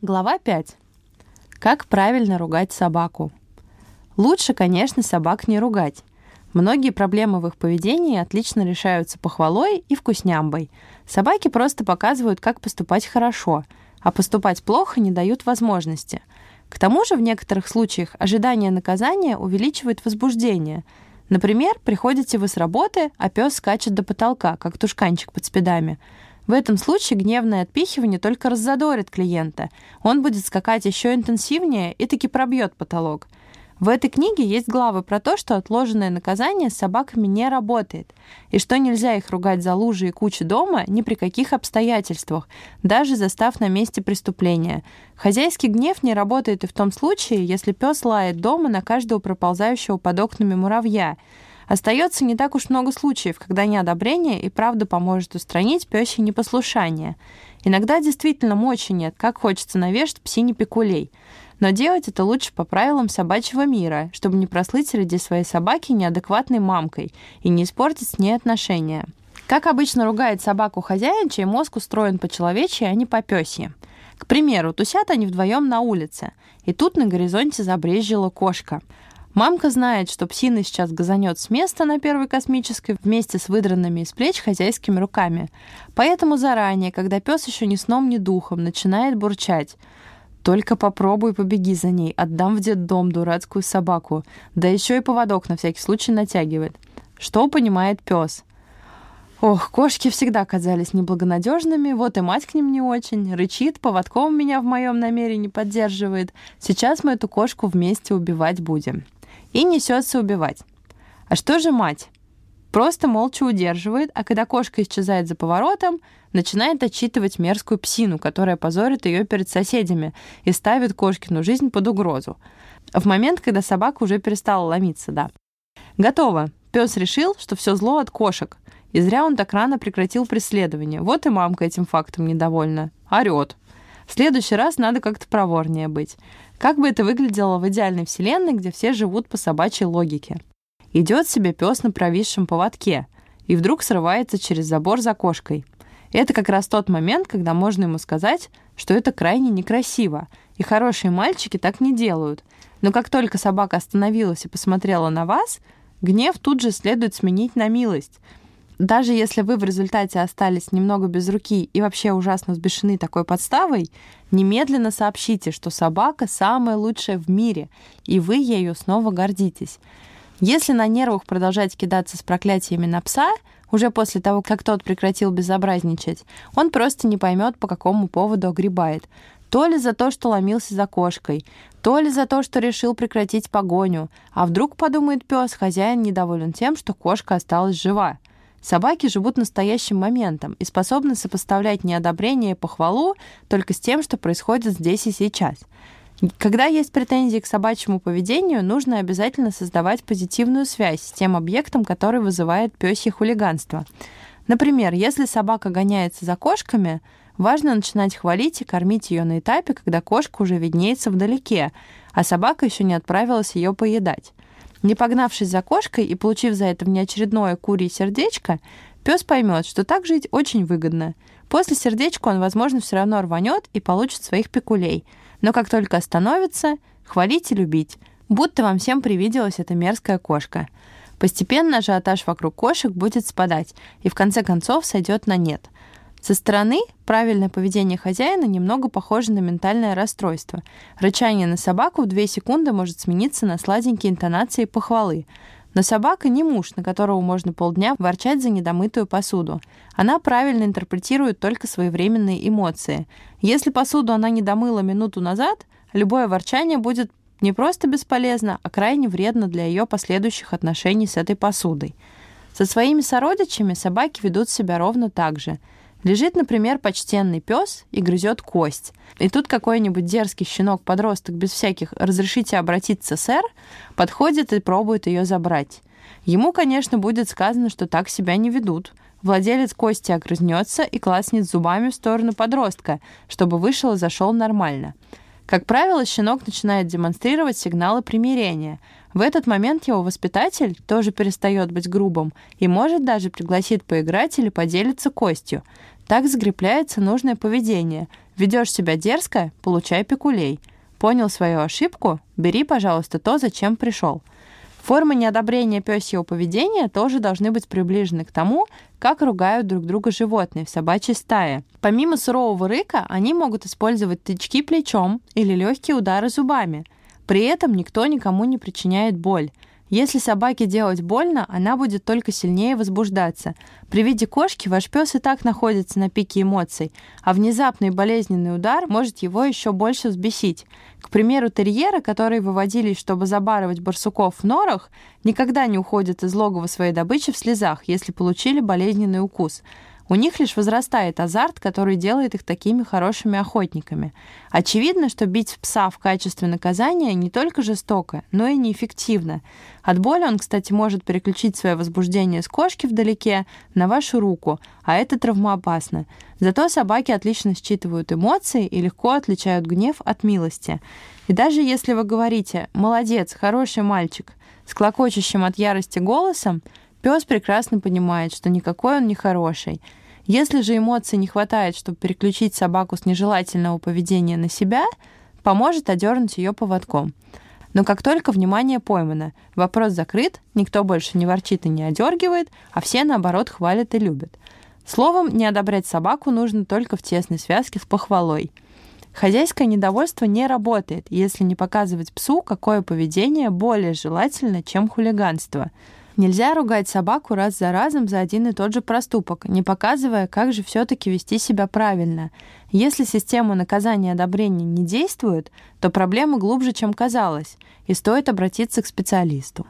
Глава 5. Как правильно ругать собаку? Лучше, конечно, собак не ругать. Многие проблемы в их поведении отлично решаются похвалой и вкуснямбой. Собаки просто показывают, как поступать хорошо, а поступать плохо не дают возможности. К тому же в некоторых случаях ожидание наказания увеличивает возбуждение. Например, приходите вы с работы, а пес скачет до потолка, как тушканчик под спидами – в этом случае гневное отпихивание только раззадорит клиента. Он будет скакать еще интенсивнее и таки пробьет потолок. В этой книге есть главы про то, что отложенное наказание с собаками не работает, и что нельзя их ругать за лужи и кучу дома ни при каких обстоятельствах, даже застав на месте преступления. Хозяйский гнев не работает и в том случае, если пес лает дома на каждого проползающего под окнами муравья – Остается не так уж много случаев, когда неодобрение и правда поможет устранить пёсье непослушание. Иногда действительно мочи нет, как хочется навешать псине пикулей. Но делать это лучше по правилам собачьего мира, чтобы не прослыть среди своей собаки неадекватной мамкой и не испортить с ней отношения. Как обычно ругает собаку хозяин, чей мозг устроен по-человечьи, а не по-пёсье. К примеру, тусят они вдвоем на улице, и тут на горизонте забрезжила кошка. Мамка знает, что псина сейчас газанет с места на первой космической вместе с выдранными из плеч хозяйскими руками. Поэтому заранее, когда пес еще ни сном, ни духом, начинает бурчать. Только попробуй побеги за ней, отдам в детдом дурацкую собаку. Да еще и поводок на всякий случай натягивает. Что понимает пес? Ох, кошки всегда казались неблагонадежными, вот и мать к ним не очень. Рычит, поводком меня в моем намерении поддерживает. Сейчас мы эту кошку вместе убивать будем и несется убивать. А что же мать? Просто молча удерживает, а когда кошка исчезает за поворотом, начинает отчитывать мерзкую псину, которая позорит ее перед соседями и ставит кошкину жизнь под угрозу. В момент, когда собака уже перестала ломиться, да. Готово. Пес решил, что все зло от кошек. И зря он так рано прекратил преследование. Вот и мамка этим фактом недовольна. Орет. В следующий раз надо как-то проворнее быть. Как бы это выглядело в идеальной вселенной, где все живут по собачьей логике? Идет себе пес на провисшем поводке и вдруг срывается через забор за кошкой. Это как раз тот момент, когда можно ему сказать, что это крайне некрасиво, и хорошие мальчики так не делают. Но как только собака остановилась и посмотрела на вас, гнев тут же следует сменить на милость — даже если вы в результате остались немного без руки и вообще ужасно взбешены такой подставой, немедленно сообщите, что собака самая лучшая в мире, и вы ею снова гордитесь. Если на нервах продолжать кидаться с проклятиями на пса, уже после того, как тот прекратил безобразничать, он просто не поймет, по какому поводу огребает. То ли за то, что ломился за кошкой, то ли за то, что решил прекратить погоню. А вдруг, подумает пес, хозяин недоволен тем, что кошка осталась жива. Собаки живут настоящим моментом и способны сопоставлять неодобрение и похвалу только с тем, что происходит здесь и сейчас. Когда есть претензии к собачьему поведению, нужно обязательно создавать позитивную связь с тем объектом, который вызывает пёсье хулиганство. Например, если собака гоняется за кошками, важно начинать хвалить и кормить ее на этапе, когда кошка уже виднеется вдалеке, а собака еще не отправилась ее поедать. Не погнавшись за кошкой и получив за это внеочередное курье сердечко, пес поймет, что так жить очень выгодно. После сердечка он, возможно, все равно рванет и получит своих пикулей. Но как только остановится, хвалить и любить. Будто вам всем привиделась эта мерзкая кошка. Постепенно ажиотаж вокруг кошек будет спадать и в конце концов сойдет на нет – со стороны правильное поведение хозяина немного похоже на ментальное расстройство. Рычание на собаку в 2 секунды может смениться на сладенькие интонации похвалы. Но собака не муж, на которого можно полдня ворчать за недомытую посуду. Она правильно интерпретирует только своевременные эмоции. Если посуду она не домыла минуту назад, любое ворчание будет не просто бесполезно, а крайне вредно для ее последующих отношений с этой посудой. Со своими сородичами собаки ведут себя ровно так же – Лежит, например, почтенный пес и грызет кость. И тут какой-нибудь дерзкий щенок-подросток без всяких «разрешите обратиться, сэр» подходит и пробует ее забрать. Ему, конечно, будет сказано, что так себя не ведут. Владелец кости огрызнется и класснет зубами в сторону подростка, чтобы вышел и зашел нормально. Как правило, щенок начинает демонстрировать сигналы примирения. В этот момент его воспитатель тоже перестает быть грубым и может даже пригласить поиграть или поделиться костью. Так закрепляется нужное поведение. Ведешь себя дерзко – получай пекулей. Понял свою ошибку – бери, пожалуйста, то, зачем пришел. Формы неодобрения пёсьего поведения тоже должны быть приближены к тому, как ругают друг друга животные в собачьей стае. Помимо сурового рыка, они могут использовать тычки плечом или легкие удары зубами. При этом никто никому не причиняет боль – если собаке делать больно, она будет только сильнее возбуждаться. При виде кошки ваш пес и так находится на пике эмоций, а внезапный болезненный удар может его еще больше взбесить. К примеру, терьеры, которые выводились, чтобы забарывать барсуков в норах, никогда не уходят из логова своей добычи в слезах, если получили болезненный укус. У них лишь возрастает азарт, который делает их такими хорошими охотниками. Очевидно, что бить пса в качестве наказания не только жестоко, но и неэффективно. От боли он, кстати, может переключить свое возбуждение с кошки вдалеке на вашу руку, а это травмоопасно. Зато собаки отлично считывают эмоции и легко отличают гнев от милости. И даже если вы говорите «молодец, хороший мальчик», с клокочущим от ярости голосом, Пес прекрасно понимает, что никакой он не хороший. Если же эмоций не хватает, чтобы переключить собаку с нежелательного поведения на себя, поможет одернуть ее поводком. Но как только внимание поймано, вопрос закрыт, никто больше не ворчит и не одергивает, а все, наоборот, хвалят и любят. Словом, не одобрять собаку нужно только в тесной связке с похвалой. Хозяйское недовольство не работает, если не показывать псу, какое поведение более желательно, чем хулиганство – Нельзя ругать собаку раз за разом за один и тот же проступок, не показывая, как же все-таки вести себя правильно. Если система наказания и одобрения не действует, то проблема глубже, чем казалось, и стоит обратиться к специалисту.